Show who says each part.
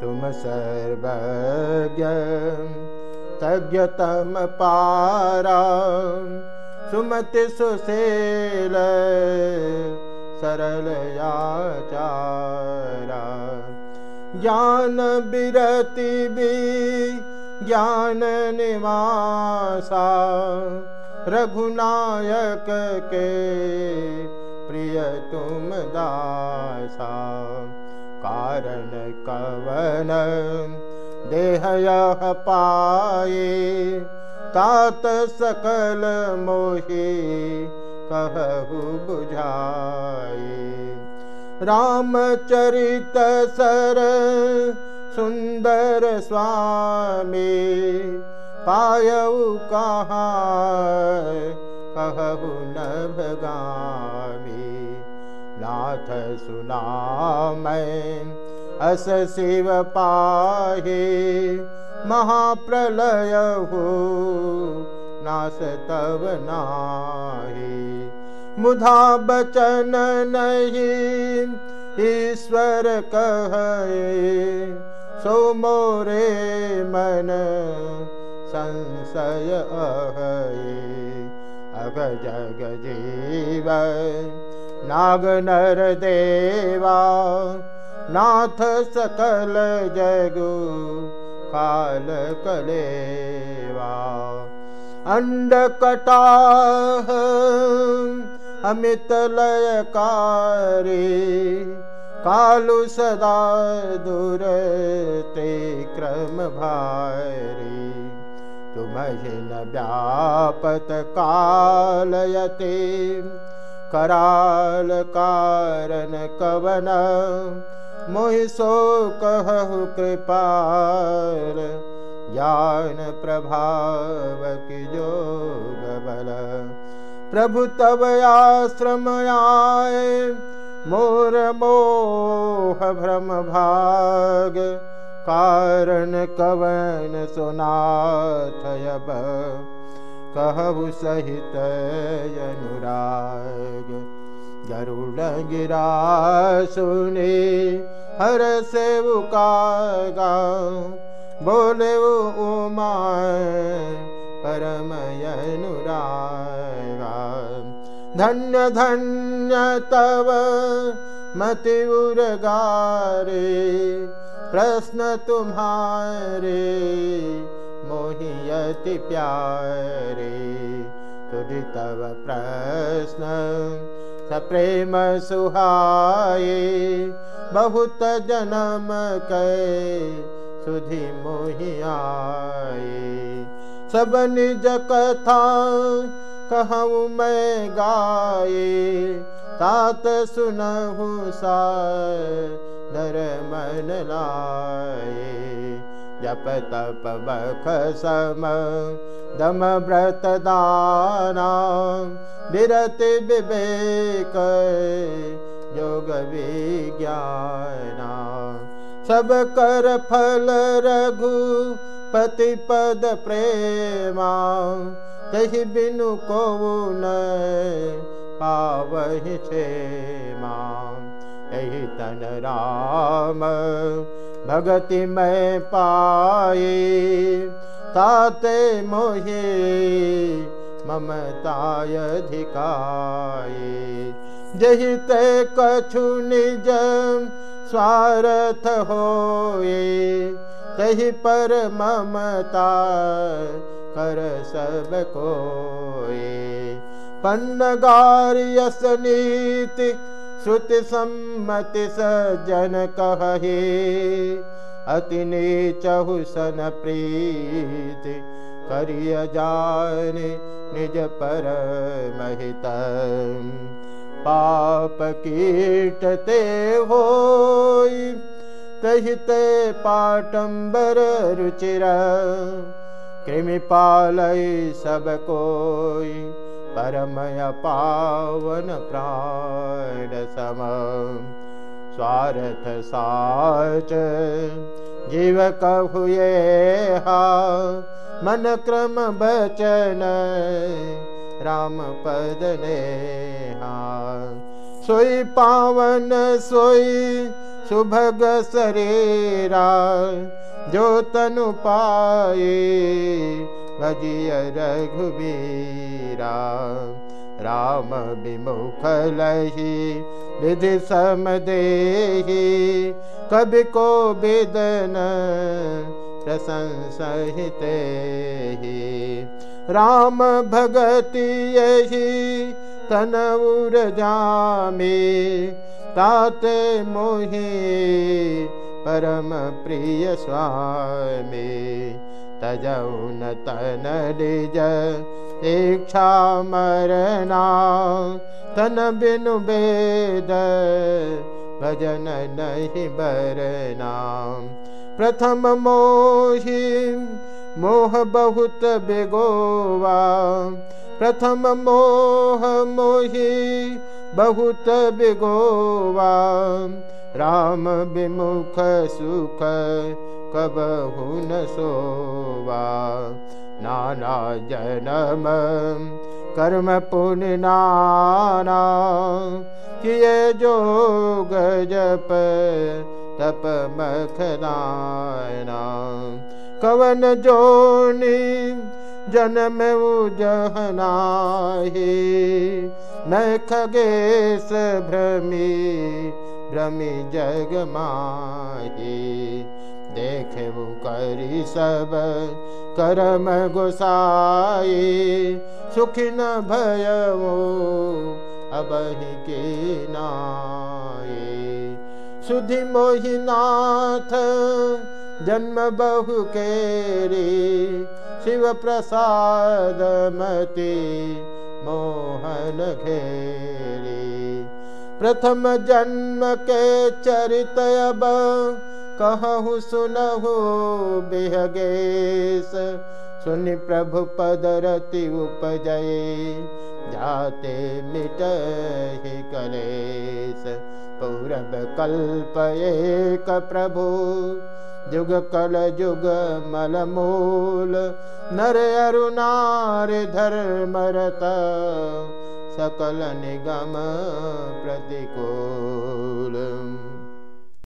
Speaker 1: तुम सर्वज्ञ तज्ञतम पारा सुमति सुशील सरल याचारा ज्ञान विरति भी ज्ञान निवासा रघुनायक के प्रिय तुम दासा कारण कवन देह पाए तात सकल मोहे कहु बुझाए रामचरित सर सुंदर स्वामी पायऊ कहाँ कहु न भगामी नाथ सुना अस शिव पाहे, महाप्रलय हो, नास तब नाही। मुधा बचन नहीं, ईश्वर कहे, सो मोरे मन संशय अहे। अग जग जीव नागनरदेवा नाथ सकल जगु काल कलेवा अण्डकटाह अमितलयकारी कालु सदा दुरते क्रम भारी दूरते क्रमभैरि। तुमहेन व्यापतकालयति कराल कारण कवन मोहि सो कहु कृपाल ज्ञान प्रभु तब आश्रम आए मोर मोह भ्रम भाग। कारण कवन सुनाथयब कहु सहित अनुराग। गरुड़ गिरा सुने, हर से उकागा। बोले वो उमा परम अनुरागा। धन्य धन्य तव मति उर्गारे, प्रश्न तुम्हारे। मोहियति प्यारे, तुझ तव प्रश्न प्रेम सुहाये। बहुत जन्म कै सुधि मोहियाए सब निज कथा कहूँ मैं गाए तात सुनहु सा दर मन लाए जप तप बख सम दम व्रत दाना विरत विवेक योग विज्ञाना सब कर फल रघु पति पद प्रेमा तही बिनु को न पावहि क्षेमा। यही तन राम भगति में पाए, ताते मोहे ममताय धिकाए जही ते कछु निज स्वार्थ होए, तही पर ममता कर सब कोए। पन्नगारियस नीति सम्मति सज्जन कहे अति नीचहु सन प्रीति करिय जान निज पर महित पाप कीटते हो तहिते पाटंबर रुचिर कृमि पालय सब कोई परमय पावन प्राण सम। स्वार्थ साच। जीव कहुए मन क्रम बचन। राम पद ने सोई पावन सोई सुभग शरीरा जो तनु पाए भजिय रघुबीरा राम विमुख लही, विधि समदेही कवि को विदन प्रशंसहिते ही। राम भगति यही, तन उर जामे। ताते मोहि, परम प्रिय स्वामी। तजौन तन निज इच्छा मरना तन बिनु वेद भजन नहीं बरना। प्रथम मोहि, मोह बहुत बेगोवा। प्रथम मोह, मोहि बहुत बेगोवा। राम विमुख सुख कबहु न सोवा नाना जन्म, कर्म पुण्य नाना, किए जोग जप, तप मखदाना कवन जोनी जन्म जहनाही न खगेश भ्रमी भ्रमी जग माही। देखे करी सब करम गोसाई। सुखी न भय अब के नाये। सुधि मोहिनाथ जन्म बहु के केरी। शिव प्रसाद मति मोहन घेरी। प्रथम जन्म के चरित अब कहु, सुनहु, बेहगेश। सुनि प्रभु पद रति उपजय, जाते मिट ही कलेश। पौरव कल्प एक प्रभु, जुग कल जुग मल मूल। नर अरुणार धर्मरत सकल निगम प्रतिकूल।